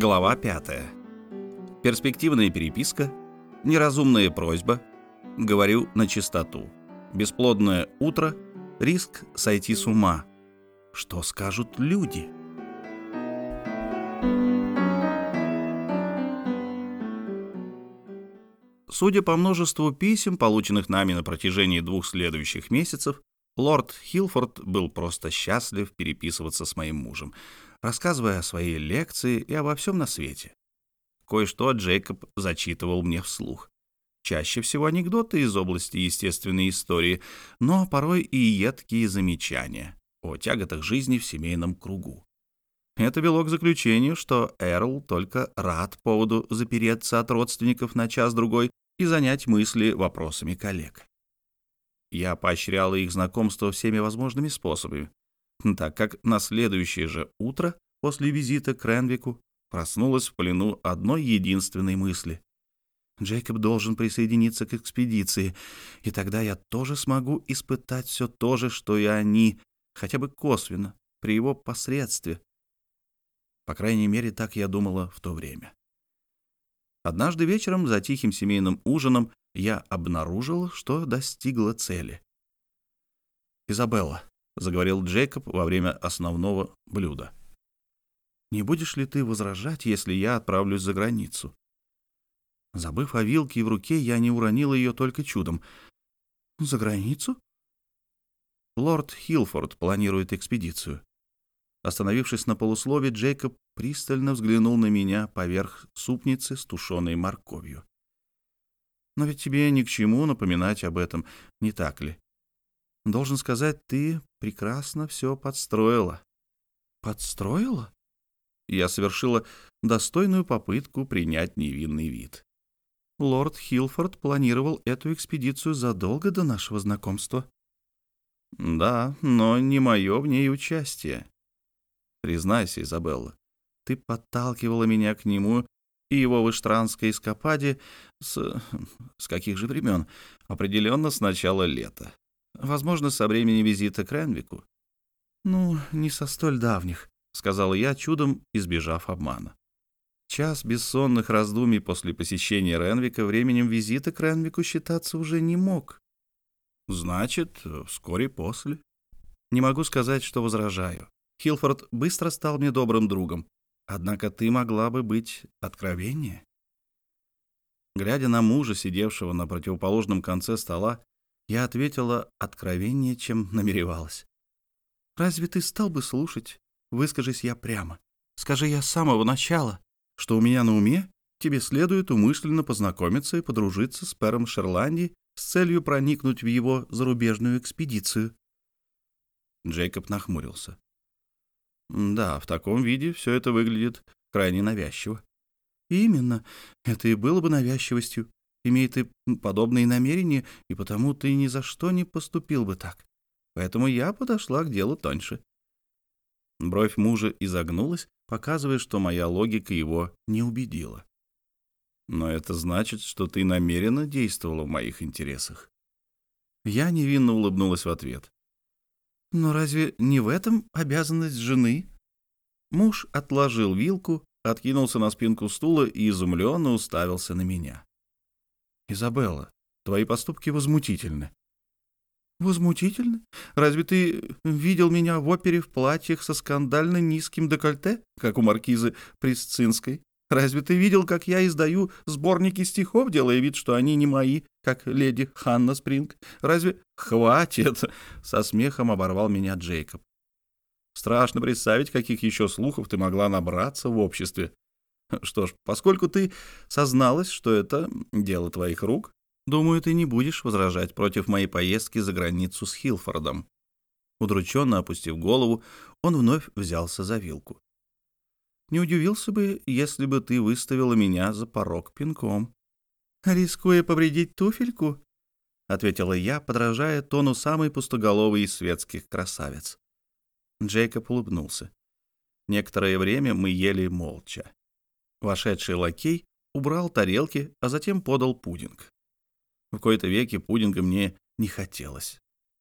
Глава 5. Перспективная переписка. Неразумная просьба. Говорю на чистоту. Бесплодное утро. Риск сойти с ума. Что скажут люди? Судя по множеству писем, полученных нами на протяжении двух следующих месяцев, лорд Хилфорд был просто счастлив переписываться с моим мужем, рассказывая о своей лекции и обо всем на свете. Кое-что Джейкоб зачитывал мне вслух. Чаще всего анекдоты из области естественной истории, но порой и едкие замечания о тяготах жизни в семейном кругу. Это вело к заключению, что Эрл только рад поводу запереться от родственников на час-другой и занять мысли вопросами коллег. Я поощряла их знакомство всеми возможными способами, так как на следующее же утро после визита к Ренвику проснулась в плену одной единственной мысли. Джейкоб должен присоединиться к экспедиции, и тогда я тоже смогу испытать все то же, что и они, хотя бы косвенно, при его посредстве. По крайней мере, так я думала в то время. Однажды вечером за тихим семейным ужином я обнаружила, что достигла цели. «Изабелла», — заговорил Джейкоб во время основного блюда, — «не будешь ли ты возражать, если я отправлюсь за границу?» Забыв о вилке в руке, я не уронила ее только чудом. «За границу?» Лорд Хилфорд планирует экспедицию. Остановившись на полуслове, Джейкоб пристально взглянул на меня поверх супницы с тушеной морковью. «Но ведь тебе ни к чему напоминать об этом, не так ли? Должен сказать, ты прекрасно все подстроила». «Подстроила?» Я совершила достойную попытку принять невинный вид. Лорд Хилфорд планировал эту экспедицию задолго до нашего знакомства. Да, но не мое в ней участие. Признайся, Изабелла, ты подталкивала меня к нему и его выштранской эскападе с... с каких же времен? Определенно с начала лета. Возможно, со времени визита к Ренвику. «Ну, не со столь давних», — сказала я, чудом избежав обмана. Час бессонных раздумий после посещения Ренвика временем визита к Ренвику считаться уже не мог. Значит, вскоре после. Не могу сказать, что возражаю. Хилфорд быстро стал мне добрым другом. Однако ты могла бы быть откровеннее. Глядя на мужа, сидевшего на противоположном конце стола, я ответила откровеннее, чем намеревалась. «Разве ты стал бы слушать? Выскажись я прямо. Скажи я с самого начала, что у меня на уме, тебе следует умышленно познакомиться и подружиться с Пером Шерланди с целью проникнуть в его зарубежную экспедицию». Джейкоб нахмурился. Да, в таком виде все это выглядит крайне навязчиво. Именно. Это и было бы навязчивостью. Имея ты подобные намерения, и потому ты ни за что не поступил бы так. Поэтому я подошла к делу тоньше. Бровь мужа изогнулась, показывая, что моя логика его не убедила. Но это значит, что ты намеренно действовала в моих интересах. Я невинно улыбнулась в ответ. Но разве не в этом обязанность жены? Муж отложил вилку, откинулся на спинку стула и изумленно уставился на меня. «Изабелла, твои поступки возмутительны». «Возмутительны? Разве ты видел меня в опере в платьях со скандально низким декольте, как у маркизы Присцинской? Разве ты видел, как я издаю сборники стихов, делая вид, что они не мои, как леди Ханна Спринг? Разве... Хватит!» — со смехом оборвал меня Джейкоб. «Страшно представить, каких еще слухов ты могла набраться в обществе. Что ж, поскольку ты созналась, что это дело твоих рук, думаю, ты не будешь возражать против моей поездки за границу с Хилфордом». Удрученно опустив голову, он вновь взялся за вилку. Не удивился бы, если бы ты выставила меня за порог пинком. «Рискуя повредить туфельку?» — ответила я, подражая тону самой пустоголовой из светских красавиц. Джейкоб улыбнулся. Некоторое время мы ели молча. Вошедший лакей убрал тарелки, а затем подал пудинг. В кои-то веки пудинга мне не хотелось,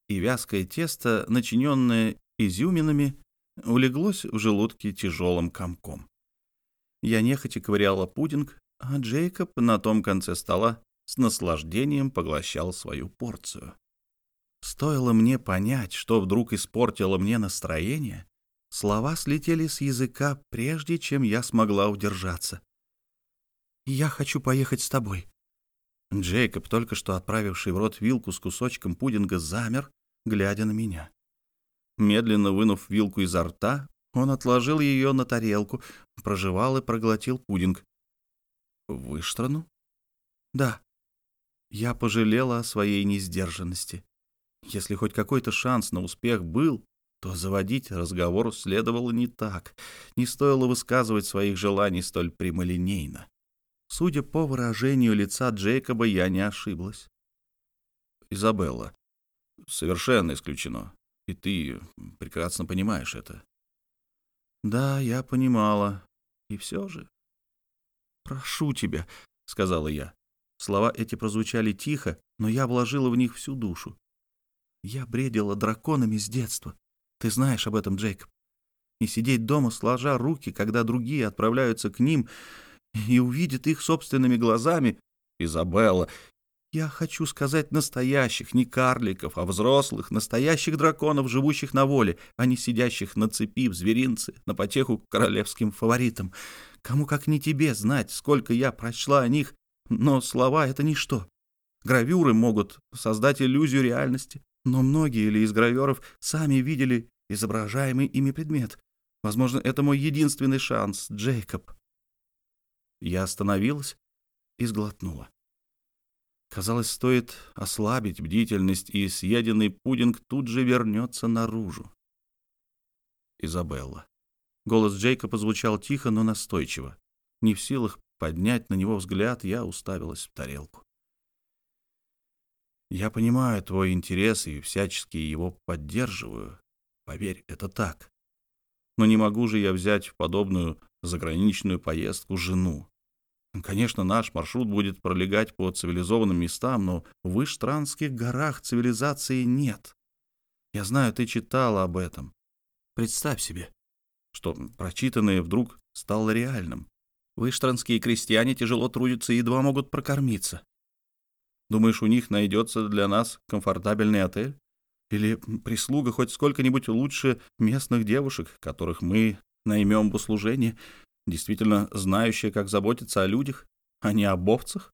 и вязкое тесто, начиненное изюминами, улеглось в желудке тяжелым комком. Я нехотя ковыряла пудинг, а Джейкоб на том конце стола с наслаждением поглощал свою порцию. Стоило мне понять, что вдруг испортило мне настроение, слова слетели с языка, прежде чем я смогла удержаться. «Я хочу поехать с тобой». Джейкоб, только что отправивший в рот вилку с кусочком пудинга, замер, глядя на меня. Медленно вынув вилку изо рта, он отложил ее на тарелку, прожевал и проглотил пудинг. «В Иштрану?» «Да». Я пожалела о своей несдержанности. Если хоть какой-то шанс на успех был, то заводить разговор следовало не так. Не стоило высказывать своих желаний столь прямолинейно. Судя по выражению лица Джейкоба, я не ошиблась. «Изабелла, совершенно исключено. И ты прекрасно понимаешь это». «Да, я понимала. И все же...» «Прошу тебя», — сказала я. Слова эти прозвучали тихо, но я вложила в них всю душу. Я бредила драконами с детства. Ты знаешь об этом, Джейкоб. И сидеть дома, сложа руки, когда другие отправляются к ним и увидят их собственными глазами. Изабелла, я хочу сказать настоящих, не карликов, а взрослых, настоящих драконов, живущих на воле, а не сидящих на цепи в зверинце, на потеху королевским фаворитам. Кому как не тебе знать, сколько я прочла о них, но слова — это ничто. Гравюры могут создать иллюзию реальности, но многие ли из граверов сами видели изображаемый ими предмет? Возможно, это мой единственный шанс, Джейкоб. Я остановилась и сглотнула. Казалось, стоит ослабить бдительность, и съеденный пудинг тут же вернется наружу. Изабелла. Голос Джейкоба звучал тихо, но настойчиво. Не в силах поднять на него взгляд, я уставилась в тарелку. Я понимаю твой интерес и всячески его поддерживаю. Поверь, это так. Но не могу же я взять в подобную заграничную поездку жену. Конечно, наш маршрут будет пролегать по цивилизованным местам, но в Иштранских горах цивилизации нет. Я знаю, ты читала об этом. Представь себе, что прочитанное вдруг стало реальным. Выштранские крестьяне тяжело трудятся и едва могут прокормиться. Думаешь, у них найдется для нас комфортабельный отель? Или прислуга хоть сколько-нибудь лучше местных девушек, которых мы наймем в услужение, действительно знающая, как заботиться о людях, а не об овцах?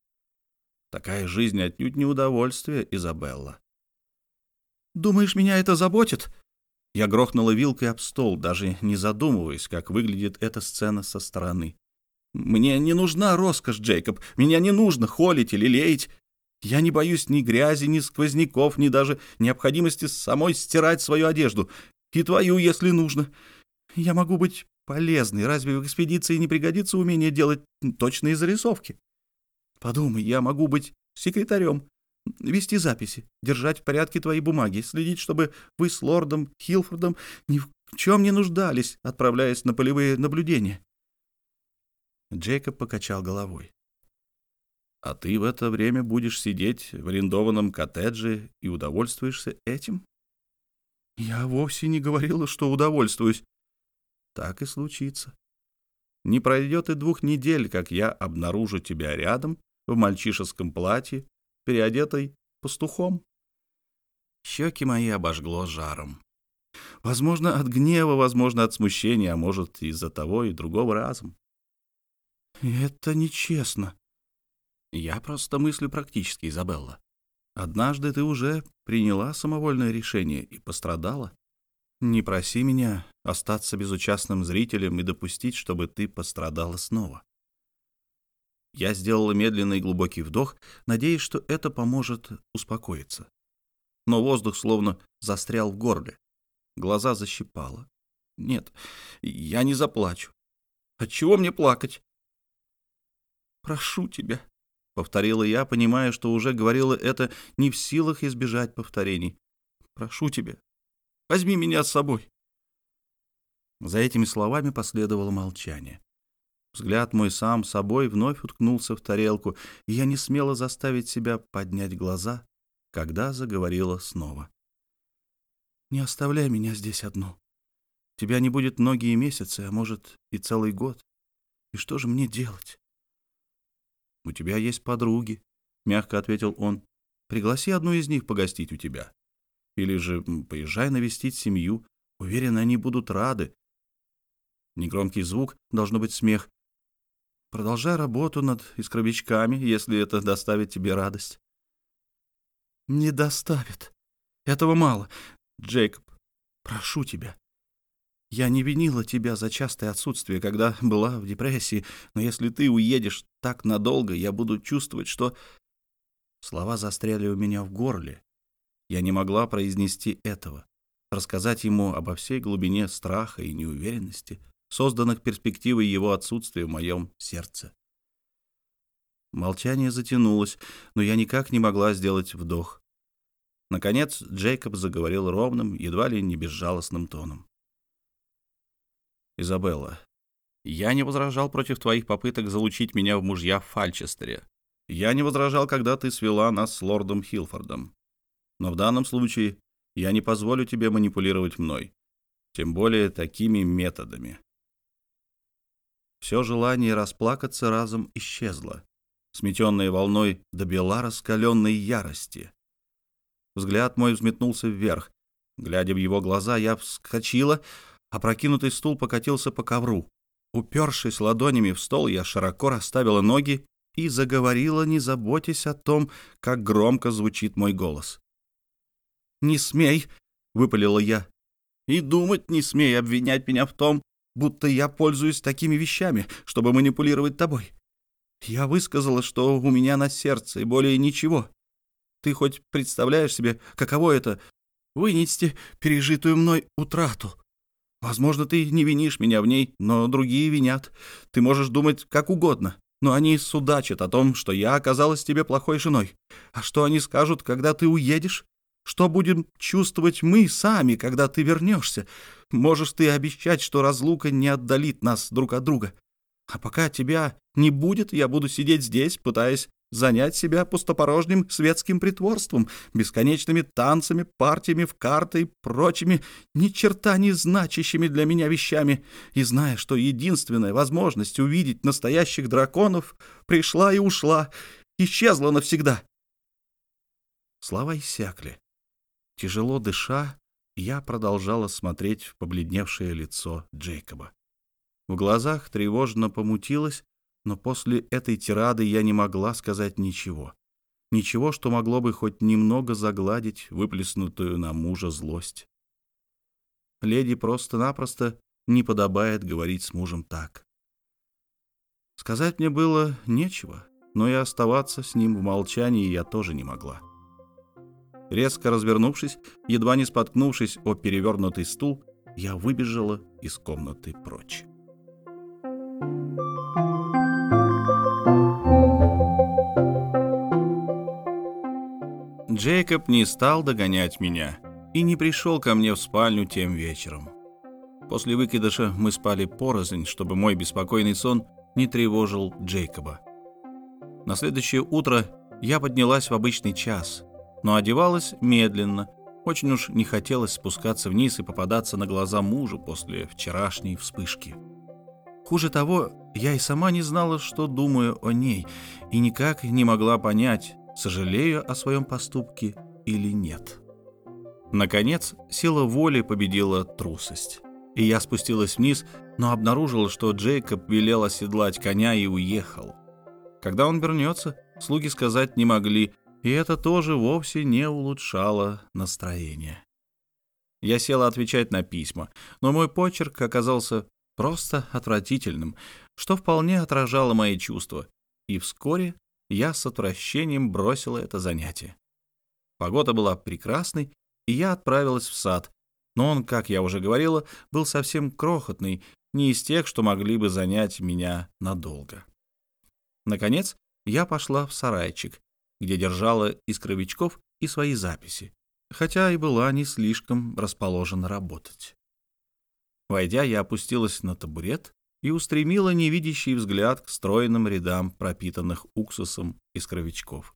Такая жизнь отнюдь не удовольствие, Изабелла. «Думаешь, меня это заботит?» Я грохнула вилкой об стол, даже не задумываясь, как выглядит эта сцена со стороны. «Мне не нужна роскошь, Джейкоб. Меня не нужно холить или леять. Я не боюсь ни грязи, ни сквозняков, ни даже необходимости самой стирать свою одежду. И твою, если нужно. Я могу быть полезной. Разве в экспедиции не пригодится умение делать точные зарисовки? Подумай, я могу быть секретарем, вести записи, держать в порядке твои бумаги, следить, чтобы вы с лордом Хилфордом ни в чем не нуждались, отправляясь на полевые наблюдения. Джейкоб покачал головой. А ты в это время будешь сидеть в арендованном коттедже и удовольствуешься этим? Я вовсе не говорила, что удовольствуюсь. Так и случится. Не пройдет и двух недель, как я обнаружу тебя рядом, в мальчишеском платье, переодетой пастухом. Щеки мои обожгло жаром. Возможно, от гнева, возможно, от смущения, а может, из-за того и другого разом. «Это нечестно», я просто мыслю практически, Изабелла. Однажды ты уже приняла самовольное решение и пострадала. Не проси меня остаться безучастным зрителем и допустить, чтобы ты пострадала снова. Я сделала медленный глубокий вдох, надеясь, что это поможет успокоиться. Но воздух словно застрял в горле. Глаза защипало. Нет, я не заплачу. Отчего мне плакать? Прошу тебя, — повторила я, понимая, что уже говорила это не в силах избежать повторений. «Прошу тебя, возьми меня с собой». За этими словами последовало молчание. Взгляд мой сам собой вновь уткнулся в тарелку, и я не смела заставить себя поднять глаза, когда заговорила снова. «Не оставляй меня здесь одну. Тебя не будет многие месяцы, а может и целый год. И что же мне делать? «У тебя есть подруги», — мягко ответил он. «Пригласи одну из них погостить у тебя. Или же поезжай навестить семью. Уверен, они будут рады. Негромкий звук, должно быть смех. Продолжай работу над искровичками, если это доставит тебе радость. Не доставит. Этого мало. Джейкоб, прошу тебя. Я не винила тебя за частое отсутствие, когда была в депрессии, но если ты уедешь так надолго, я буду чувствовать, что... Слова застряли у меня в горле. Я не могла произнести этого, рассказать ему обо всей глубине страха и неуверенности, созданных перспективой его отсутствия в моем сердце. Молчание затянулось, но я никак не могла сделать вдох. Наконец Джейкоб заговорил ровным, едва ли не безжалостным тоном. «Изабелла, я не возражал против твоих попыток залучить меня в мужья в Фальчестере. Я не возражал, когда ты свела нас с лордом Хилфордом. Но в данном случае я не позволю тебе манипулировать мной, тем более такими методами. Все желание расплакаться разом исчезло, сметенное волной до бела раскаленной ярости. Взгляд мой взметнулся вверх. Глядя в его глаза, я вскочила, а прокинутый стул покатился по ковру. Упершись ладонями в стол, я широко расставила ноги и заговорила, не заботясь о том, как громко звучит мой голос. «Не смей!» — выпалила я. «И думать не смей обвинять меня в том, будто я пользуюсь такими вещами, чтобы манипулировать тобой. Я высказала, что у меня на сердце, и более ничего. Ты хоть представляешь себе, каково это — вынести пережитую мной утрату? Возможно, ты не винишь меня в ней, но другие винят. Ты можешь думать как угодно, но они судачат о том, что я оказалась тебе плохой женой. А что они скажут, когда ты уедешь? Что будем чувствовать мы сами, когда ты вернешься? Можешь ты обещать, что разлука не отдалит нас друг от друга? А пока тебя не будет, я буду сидеть здесь, пытаясь занять себя пустопорожним светским притворством, бесконечными танцами, партиями в карты и прочими ни черта не значащими для меня вещами, и зная, что единственная возможность увидеть настоящих драконов пришла и ушла, исчезла навсегда. Слова иссякли. Тяжело дыша, я продолжала смотреть в побледневшее лицо Джейкоба. В глазах тревожно помутилось, но после этой тирады я не могла сказать ничего. Ничего, что могло бы хоть немного загладить выплеснутую на мужа злость. Леди просто-напросто не подобает говорить с мужем так. Сказать мне было нечего, но и оставаться с ним в молчании я тоже не могла. Резко развернувшись, едва не споткнувшись о перевернутый стул, я выбежала из комнаты прочь. Джейкоб не стал догонять меня и не пришел ко мне в спальню тем вечером. После выкидыша мы спали порознь, чтобы мой беспокойный сон не тревожил Джейкоба. На следующее утро я поднялась в обычный час — но одевалась медленно. Очень уж не хотелось спускаться вниз и попадаться на глаза мужу после вчерашней вспышки. Хуже того, я и сама не знала, что думаю о ней, и никак не могла понять, сожалею о своем поступке или нет. Наконец, сила воли победила трусость. И я спустилась вниз, но обнаружила, что Джейкоб велел оседлать коня и уехал. Когда он вернется, слуги сказать не могли, и это тоже вовсе не улучшало настроение. Я села отвечать на письма, но мой почерк оказался просто отвратительным, что вполне отражало мои чувства, и вскоре я с отвращением бросила это занятие. Погода была прекрасной, и я отправилась в сад, но он, как я уже говорила, был совсем крохотный, не из тех, что могли бы занять меня надолго. Наконец, я пошла в сарайчик, где держала искровичков и свои записи, хотя и была не слишком расположена работать. Войдя, я опустилась на табурет и устремила невидящий взгляд к стройным рядам пропитанных уксусом искровичков.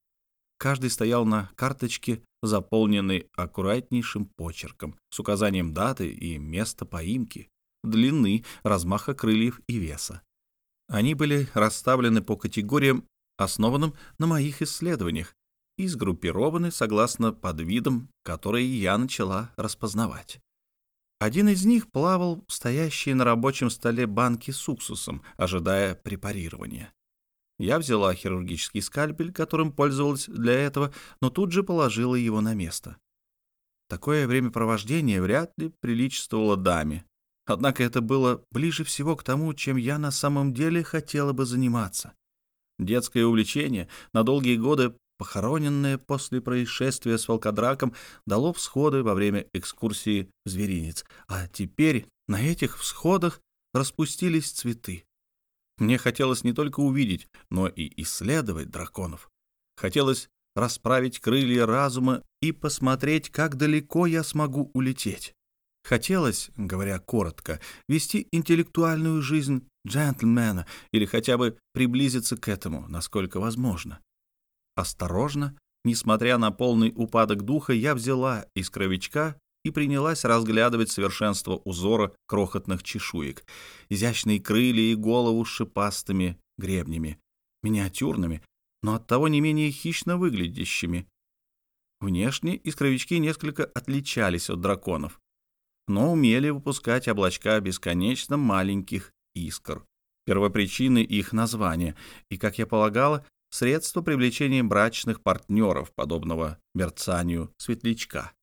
Каждый стоял на карточке, заполненной аккуратнейшим почерком, с указанием даты и места поимки, длины, размаха крыльев и веса. Они были расставлены по категориям, основанным на моих исследованиях, и сгруппированы согласно подвидам, которые я начала распознавать. Один из них плавал в стоящей на рабочем столе банки с уксусом, ожидая препарирования. Я взяла хирургический скальпель, которым пользовалась для этого, но тут же положила его на место. Такое времяпровождение вряд ли приличествовало даме. Однако это было ближе всего к тому, чем я на самом деле хотела бы заниматься. Детское увлечение, на долгие годы похороненное после происшествия с волкодраком, дало всходы во время экскурсии в зверинец. А теперь на этих всходах распустились цветы. Мне хотелось не только увидеть, но и исследовать драконов. Хотелось расправить крылья разума и посмотреть, как далеко я смогу улететь. Хотелось, говоря коротко, вести интеллектуальную жизнь джентльмена или хотя бы приблизиться к этому, насколько возможно. Осторожно, несмотря на полный упадок духа, я взяла из кровичка и принялась разглядывать совершенство узора крохотных чешуек, изящные крылья и голову с шипастыми гребнями, миниатюрными, но оттого не менее хищно выглядящими. Внешне искровички несколько отличались от драконов, но умели выпускать облачка бесконечно маленьких искр. Первопричины их названия и, как я полагала, средство привлечения брачных партнеров, подобного мерцанию светлячка.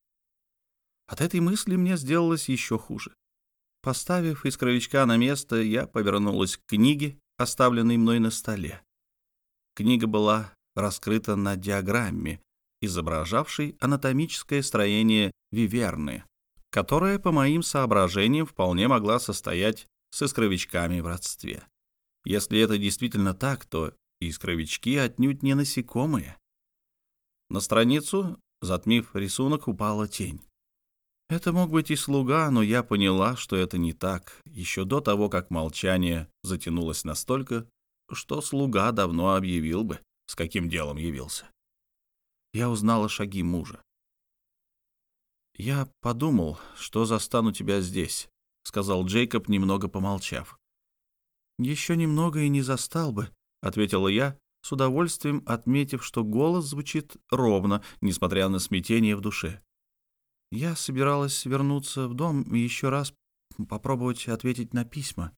От этой мысли мне сделалось еще хуже. Поставив искровичка на место, я повернулась к книге, оставленной мной на столе. Книга была раскрыта на диаграмме, изображавшей анатомическое строение виверны, которая, по моим соображениям, вполне могла состоять с искровичками в родстве. Если это действительно так, то искровички отнюдь не насекомые. На страницу, затмив рисунок, упала тень. Это мог быть и слуга, но я поняла, что это не так, еще до того, как молчание затянулось настолько, что слуга давно объявил бы, с каким делом явился. Я узнала шаги мужа. «Я подумал, что застану тебя здесь», — сказал Джейкоб, немного помолчав. «Еще немного и не застал бы», — ответила я, с удовольствием отметив, что голос звучит ровно, несмотря на смятение в душе. Я собиралась вернуться в дом и еще раз попробовать ответить на письма.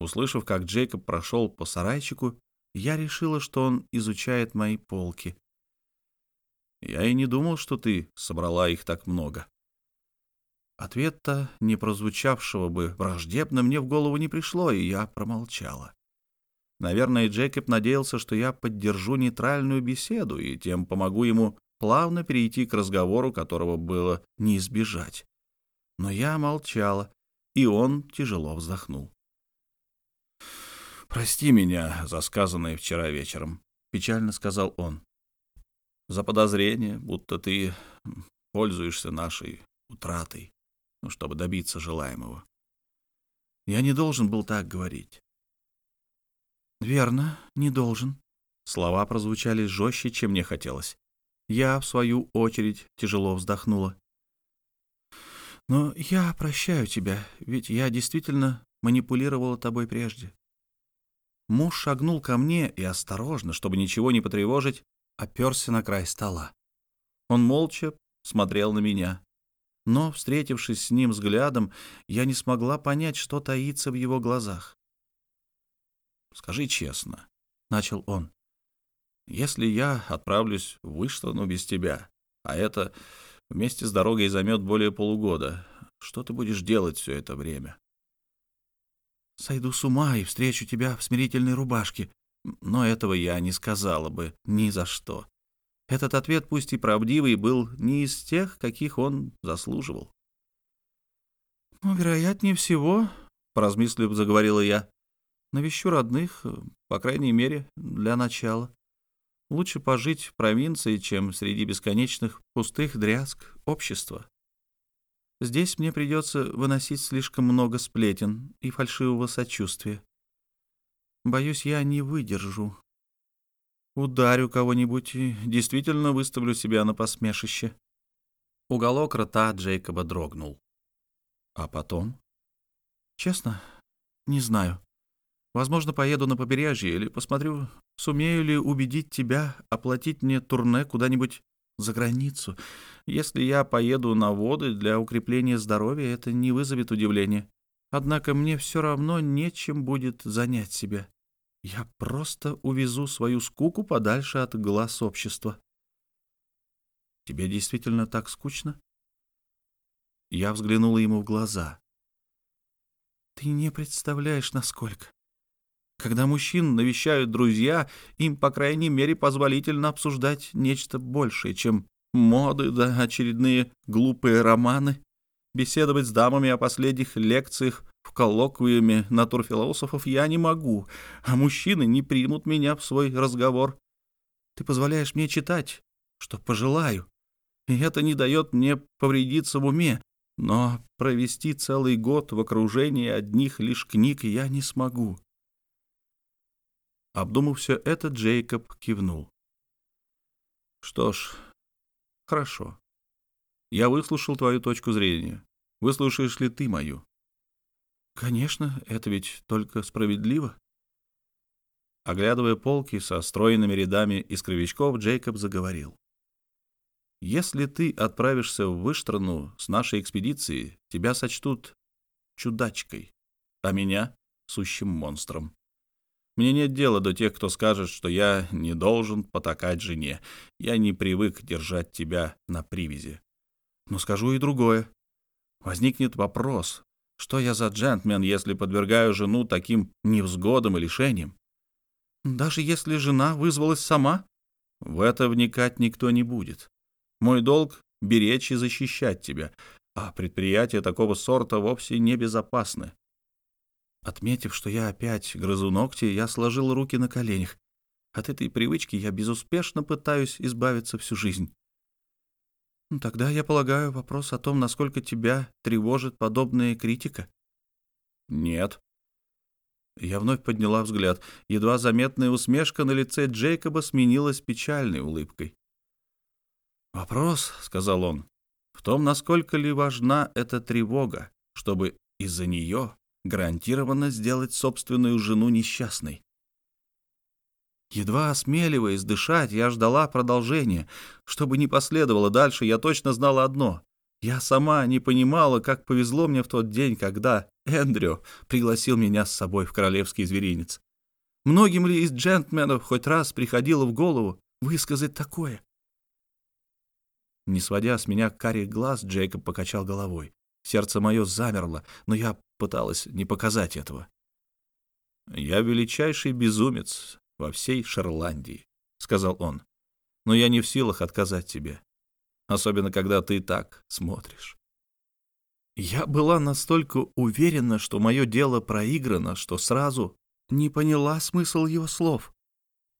Услышав, как Джейкоб прошел по сарайчику, я решила, что он изучает мои полки. Я и не думал, что ты собрала их так много. Ответа, не прозвучавшего бы враждебно, мне в голову не пришло, и я промолчала. Наверное, Джейкоб надеялся, что я поддержу нейтральную беседу и тем помогу ему плавно перейти к разговору, которого было не избежать. Но я молчала, и он тяжело вздохнул. «Прости меня за сказанное вчера вечером», — печально сказал он. «За подозрение, будто ты пользуешься нашей утратой, ну, чтобы добиться желаемого. Я не должен был так говорить». «Верно, не должен». Слова прозвучали жестче, чем мне хотелось. Я, в свою очередь, тяжело вздохнула. «Но я прощаю тебя, ведь я действительно манипулировала тобой прежде. Муж шагнул ко мне и осторожно, чтобы ничего не потревожить, оперся на край стола. Он молча смотрел на меня. Но, встретившись с ним взглядом, я не смогла понять, что таится в его глазах. «Скажи честно», — начал он, — «если я отправлюсь в Выштану без тебя, а это вместе с дорогой займет более полугода, что ты будешь делать все это время?» Сойду с ума и встречу тебя в смирительной рубашке. Но этого я не сказала бы ни за что. Этот ответ, пусть и правдивый, был не из тех, каких он заслуживал. «Ну, вероятнее всего», — поразмыслив, заговорила я, — «навещу родных, по крайней мере, для начала. Лучше пожить в провинции, чем среди бесконечных пустых дрязг общества». Здесь мне придется выносить слишком много сплетен и фальшивого сочувствия. Боюсь, я не выдержу. Ударю кого-нибудь и действительно выставлю себя на посмешище. Уголок рта Джейкоба дрогнул. А потом? Честно, не знаю. Возможно, поеду на побережье или посмотрю, сумею ли убедить тебя оплатить мне турне куда-нибудь за границу. Если я поеду на воды для укрепления здоровья, это не вызовет удивления. Однако мне все равно нечем будет занять себя. Я просто увезу свою скуку подальше от глаз общества. Тебе действительно так скучно? Я взглянула ему в глаза. Ты не представляешь, насколько. Когда мужчин навещают друзья, им, по крайней мере, позволительно обсуждать нечто большее, чем моды да очередные глупые романы, беседовать с дамами о последних лекциях в коллоквиуме натурфилософов я не могу, а мужчины не примут меня в свой разговор. Ты позволяешь мне читать, что пожелаю, и это не дает мне повредиться в уме, но провести целый год в окружении одних лишь книг я не смогу. Обдумав все это, Джейкоб кивнул. «Что ж, хорошо. Я выслушал твою точку зрения. Выслушаешь ли ты мою?» «Конечно, это ведь только справедливо». Оглядывая полки со стройными рядами из кровичков, Джейкоб заговорил. «Если ты отправишься в Выштрану с нашей экспедицией, тебя сочтут чудачкой, а меня — сущим монстром. Мне нет дела до тех, кто скажет, что я не должен потакать жене. Я не привык держать тебя на привязи. Но скажу и другое. Возникнет вопрос, что я за джентльмен, если подвергаю жену таким невзгодам и лишениям? Даже если жена вызвалась сама? В это вникать никто не будет. Мой долг — беречь и защищать тебя, а предприятия такого сорта вовсе не безопасны. Отметив, что я опять грызу ногти, я сложил руки на коленях. От этой привычки я безуспешно пытаюсь избавиться всю жизнь. Ну, тогда, я полагаю, вопрос о том, насколько тебя тревожит подобная критика? Нет. Я вновь подняла взгляд. Едва заметная усмешка на лице Джейкоба сменилась печальной улыбкой. «Вопрос», — сказал он, — «в том, насколько ли важна эта тревога, чтобы из-за нее гарантированно сделать собственную жену несчастной. Едва осмеливаясь дышать, я ждала продолжения. Что бы ни последовало дальше, я точно знала одно. Я сама не понимала, как повезло мне в тот день, когда Эндрю пригласил меня с собой в королевский зверинец. Многим ли из джентльменов хоть раз приходило в голову высказать такое? Не сводя с меня карих глаз, Джейкоб покачал головой. Сердце мое замерло, но я пыталась не показать этого. «Я величайший безумец во всей Шотландии», — сказал он. «Но я не в силах отказать тебе, особенно когда ты так смотришь». Я была настолько уверена, что мое дело проиграно, что сразу не поняла смысл его слов.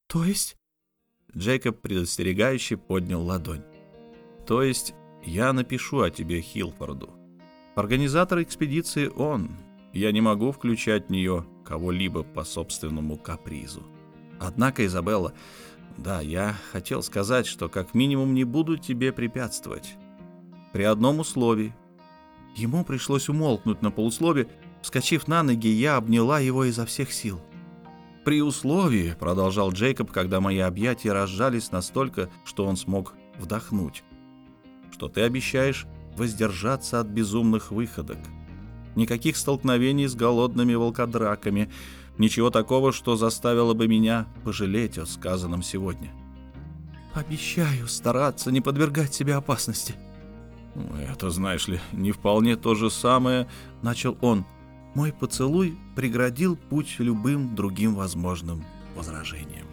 «То есть?» Джейкоб предостерегающе поднял ладонь. «То есть я напишу о тебе Хилфорду. Организатор экспедиции он. Я не могу включать в нее кого-либо по собственному капризу. Однако, Изабелла, да, я хотел сказать, что как минимум не буду тебе препятствовать. При одном условии. Ему пришлось умолкнуть на полуслове. Вскочив на ноги, я обняла его изо всех сил. «При условии», — продолжал Джейкоб, когда мои объятия разжались настолько, что он смог вдохнуть, «что ты обещаешь воздержаться от безумных выходок. Никаких столкновений с голодными волкодраками, ничего такого, что заставило бы меня пожалеть о сказанном сегодня. «Обещаю стараться не подвергать себя опасности». «Это, знаешь ли, не вполне то же самое», — начал он. Мой поцелуй преградил путь любым другим возможным возражениям.